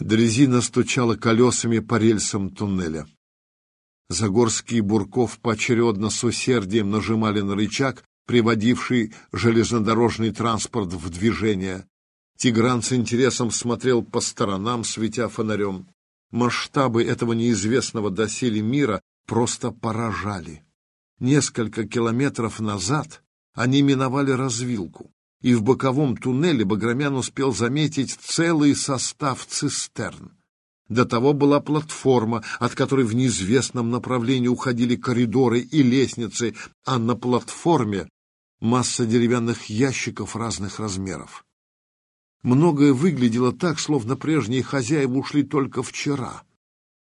Дрезина стучала колесами по рельсам туннеля. Загорский и Бурков поочередно с усердием нажимали на рычаг, приводивший железнодорожный транспорт в движение. Тигран с интересом смотрел по сторонам, светя фонарем. Масштабы этого неизвестного доселе мира просто поражали. Несколько километров назад они миновали развилку, и в боковом туннеле Баграмян успел заметить целый состав цистерн. До того была платформа, от которой в неизвестном направлении уходили коридоры и лестницы, а на платформе масса деревянных ящиков разных размеров. Многое выглядело так, словно прежние хозяева ушли только вчера.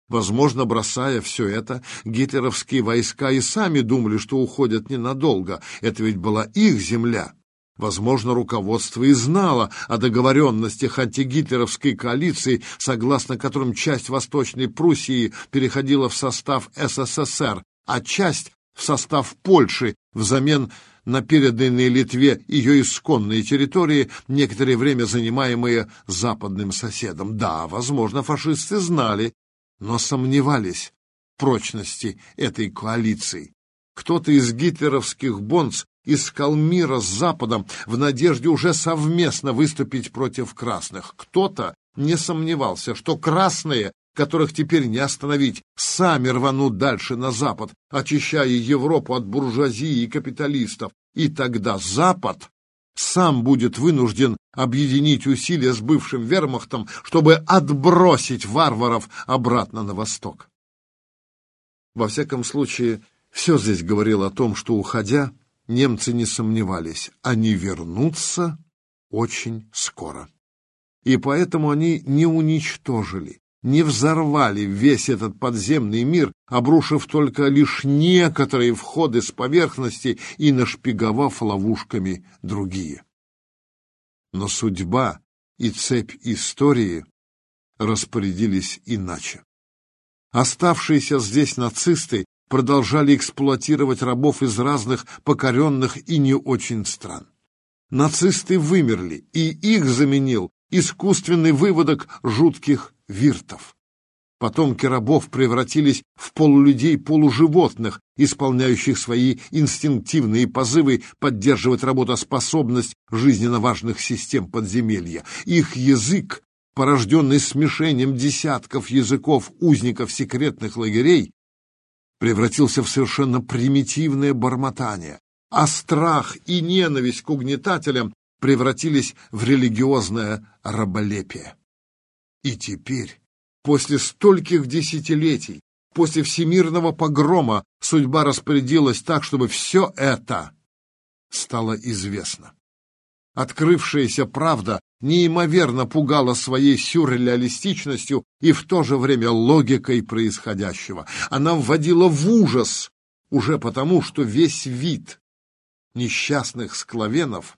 Возможно, бросая все это, гитлеровские войска и сами думали, что уходят ненадолго. Это ведь была их земля. Возможно, руководство и знало о договоренностях антигитлеровской коалиции, согласно которым часть Восточной Пруссии переходила в состав СССР, а часть в состав Польши взамен на переданные Литве ее исконные территории, некоторое время занимаемые западным соседом. Да, возможно, фашисты знали, но сомневались в прочности этой коалиции. Кто-то из гитлеровских бонц искал мира с Западом в надежде уже совместно выступить против красных. Кто-то не сомневался, что красные которых теперь не остановить, сами рванут дальше на Запад, очищая Европу от буржуазии и капиталистов. И тогда Запад сам будет вынужден объединить усилия с бывшим вермахтом, чтобы отбросить варваров обратно на восток. Во всяком случае, все здесь говорило о том, что, уходя, немцы не сомневались, они вернутся очень скоро. И поэтому они не уничтожили, не взорвали весь этот подземный мир, обрушив только лишь некоторые входы с поверхности и нашпиговав ловушками другие. Но судьба и цепь истории распорядились иначе. Оставшиеся здесь нацисты продолжали эксплуатировать рабов из разных покоренных и не очень стран. Нацисты вымерли, и их заменил искусственный выводок жутких виртов. Потомки рабов превратились в полулюдей-полуживотных, исполняющих свои инстинктивные позывы поддерживать работоспособность жизненно важных систем подземелья. Их язык, порожденный смешением десятков языков узников секретных лагерей, превратился в совершенно примитивное бормотание, а страх и ненависть к угнетателям превратились в религиозное раболепие. И теперь, после стольких десятилетий, после всемирного погрома, судьба распорядилась так, чтобы все это стало известно. Открывшаяся правда неимоверно пугала своей сюрреалистичностью и в то же время логикой происходящего. Она вводила в ужас уже потому, что весь вид несчастных склавенов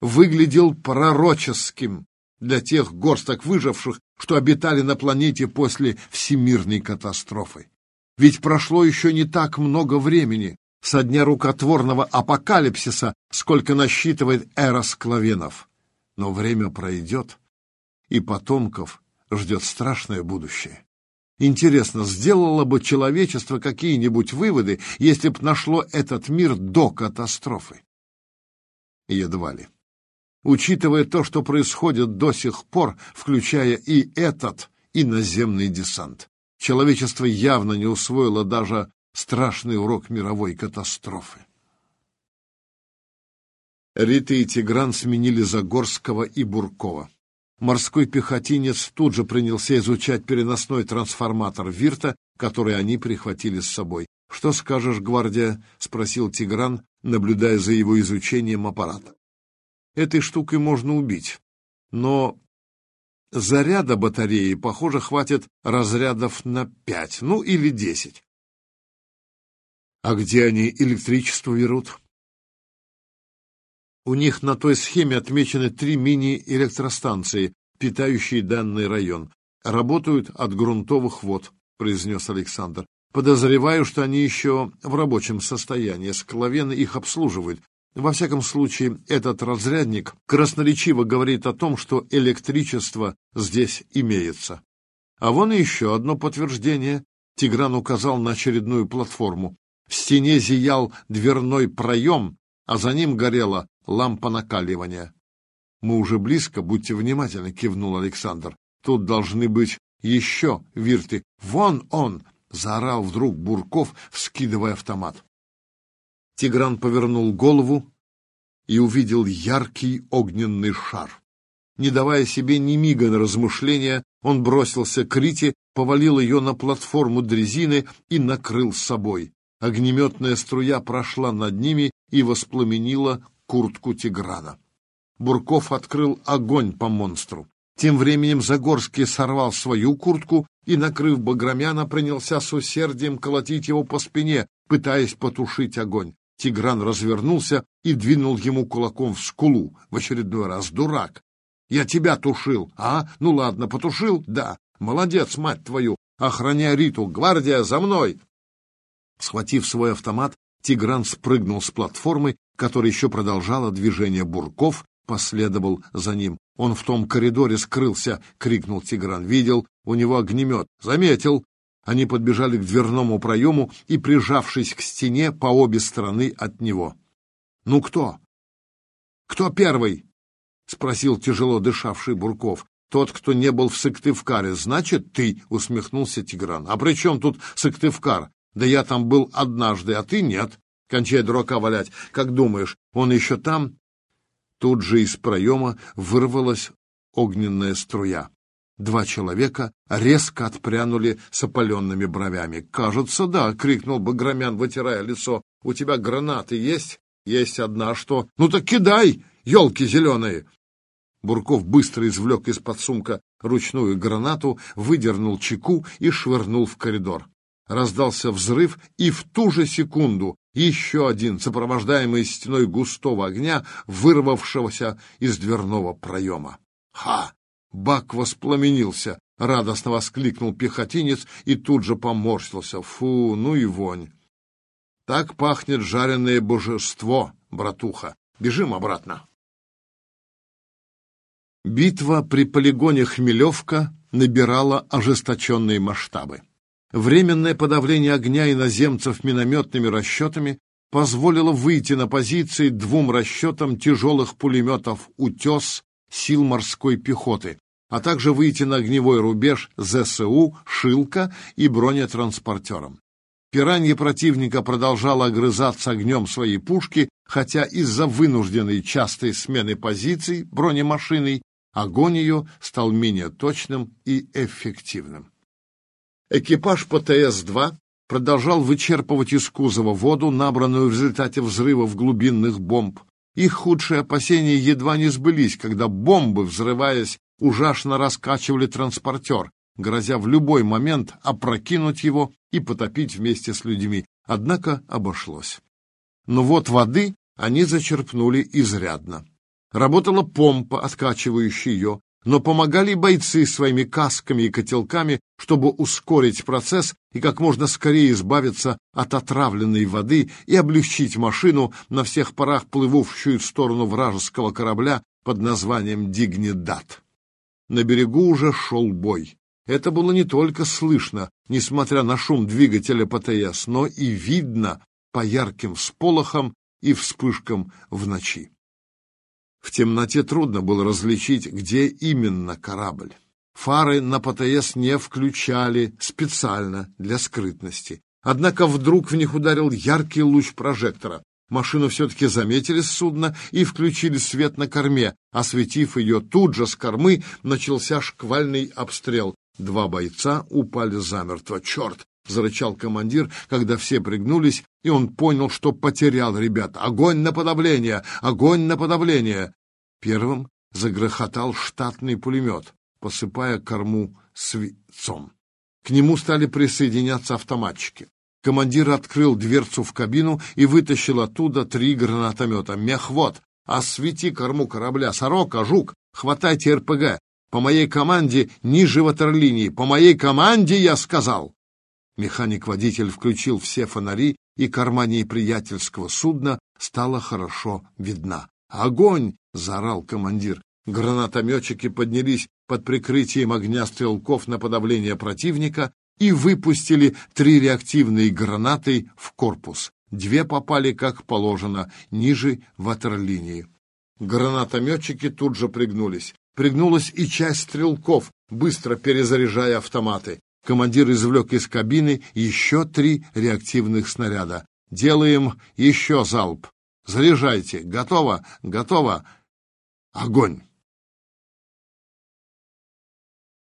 выглядел пророческим для тех горсток выживших, что обитали на планете после всемирной катастрофы. Ведь прошло еще не так много времени со дня рукотворного апокалипсиса, сколько насчитывает эра склавенов. Но время пройдет, и потомков ждет страшное будущее. Интересно, сделало бы человечество какие-нибудь выводы, если б нашло этот мир до катастрофы? Едва ли учитывая то, что происходит до сих пор, включая и этот иноземный десант. Человечество явно не усвоило даже страшный урок мировой катастрофы. Рита и Тигран сменили Загорского и Буркова. Морской пехотинец тут же принялся изучать переносной трансформатор Вирта, который они прихватили с собой. «Что скажешь, гвардия?» — спросил Тигран, наблюдая за его изучением аппарата. Этой штукой можно убить. Но заряда батареи, похоже, хватит разрядов на пять, ну или десять. А где они электричество берут? У них на той схеме отмечены три мини-электростанции, питающие данный район. Работают от грунтовых вод, произнес Александр. Подозреваю, что они еще в рабочем состоянии. Скловены их обслуживают. Во всяком случае, этот разрядник красноречиво говорит о том, что электричество здесь имеется. А вон еще одно подтверждение. Тигран указал на очередную платформу. В стене зиял дверной проем, а за ним горела лампа накаливания. «Мы уже близко, будьте внимательны», — кивнул Александр. «Тут должны быть еще вирты. Вон он!» — заорал вдруг Бурков, вскидывая автомат. Тигран повернул голову и увидел яркий огненный шар. Не давая себе ни мига на размышления, он бросился к Рите, повалил ее на платформу дрезины и накрыл собой. Огнеметная струя прошла над ними и воспламенила куртку Тиграна. Бурков открыл огонь по монстру. Тем временем Загорский сорвал свою куртку и, накрыв Баграмяна, принялся с усердием колотить его по спине, пытаясь потушить огонь. Тигран развернулся и двинул ему кулаком в скулу. В очередной раз дурак. «Я тебя тушил, а? Ну ладно, потушил? Да. Молодец, мать твою! Охраняй Риту! Гвардия, за мной!» Схватив свой автомат, Тигран спрыгнул с платформы, которая еще продолжала движение бурков, последовал за ним. «Он в том коридоре скрылся!» — крикнул Тигран. «Видел, у него огнемет. Заметил!» Они подбежали к дверному проему и, прижавшись к стене, по обе стороны от него. «Ну кто? Кто первый?» — спросил тяжело дышавший Бурков. «Тот, кто не был в Сыктывкаре, значит, ты!» — усмехнулся Тигран. «А при чем тут Сыктывкар? Да я там был однажды, а ты нет. Кончай дурака валять. Как думаешь, он еще там?» Тут же из проема вырвалась огненная струя. Два человека резко отпрянули с опаленными бровями. «Кажется, да!» — крикнул Баграмян, вытирая лицо. «У тебя гранаты есть?» «Есть одна, что...» «Ну так кидай, елки зеленые!» Бурков быстро извлек из-под сумка ручную гранату, выдернул чеку и швырнул в коридор. Раздался взрыв, и в ту же секунду еще один, сопровождаемый стеной густого огня, вырвавшегося из дверного проема. «Ха!» Бак воспламенился, радостно воскликнул пехотинец и тут же поморщился. Фу, ну и вонь. Так пахнет жареное божество, братуха. Бежим обратно. Битва при полигоне Хмелевка набирала ожесточенные масштабы. Временное подавление огня иноземцев минометными расчетами позволило выйти на позиции двум расчетам тяжелых пулеметов «Утес» сил морской пехоты, а также выйти на огневой рубеж ЗСУ, Шилка и бронетранспортером. Пиранье противника продолжало огрызаться огнем своей пушки, хотя из-за вынужденной частой смены позиций бронемашиной огонь ее стал менее точным и эффективным. Экипаж ПТС-2 продолжал вычерпывать из кузова воду, набранную в результате взрывов глубинных бомб, их худшие опасения едва не сбылись, когда бомбы, взрываясь, ужасно раскачивали транспортер, грозя в любой момент опрокинуть его и потопить вместе с людьми. Однако обошлось. Но вот воды они зачерпнули изрядно. Работала помпа, откачивающая ее, но помогали бойцы своими касками и котелками, чтобы ускорить процесс и как можно скорее избавиться от отравленной воды и облегчить машину на всех парах плывущую в сторону вражеского корабля под названием «Дигнидат». На берегу уже шел бой. Это было не только слышно, несмотря на шум двигателя ПТС, но и видно по ярким всполохам и вспышкам в ночи. В темноте трудно было различить, где именно корабль. Фары на ПТС не включали специально для скрытности. Однако вдруг в них ударил яркий луч прожектора. Машину все-таки заметили с судна и включили свет на корме. Осветив ее тут же с кормы, начался шквальный обстрел. Два бойца упали замертво. «Черт!» — зарычал командир, когда все пригнулись, и он понял, что потерял ребят. «Огонь на подавление! Огонь на подавление!» Первым загрохотал штатный пулемет, посыпая корму свинцом. К нему стали присоединяться автоматчики. Командир открыл дверцу в кабину и вытащил оттуда три гранатомета. «Мехвод! Освети корму корабля! Сорока! Жук! Хватайте РПГ! По моей команде ниже ватерлинии! По моей команде, я сказал!» Механик-водитель включил все фонари, и корма неприятельского судна стала хорошо видна. «Огонь!» — заорал командир. Гранатометчики поднялись под прикрытием огня стрелков на подавление противника и выпустили три реактивные гранаты в корпус. Две попали, как положено, ниже ватерлинии. Гранатометчики тут же пригнулись. Пригнулась и часть стрелков, быстро перезаряжая автоматы. Командир извлек из кабины еще три реактивных снаряда. «Делаем еще залп. Заряжайте. Готово? Готово. Огонь!»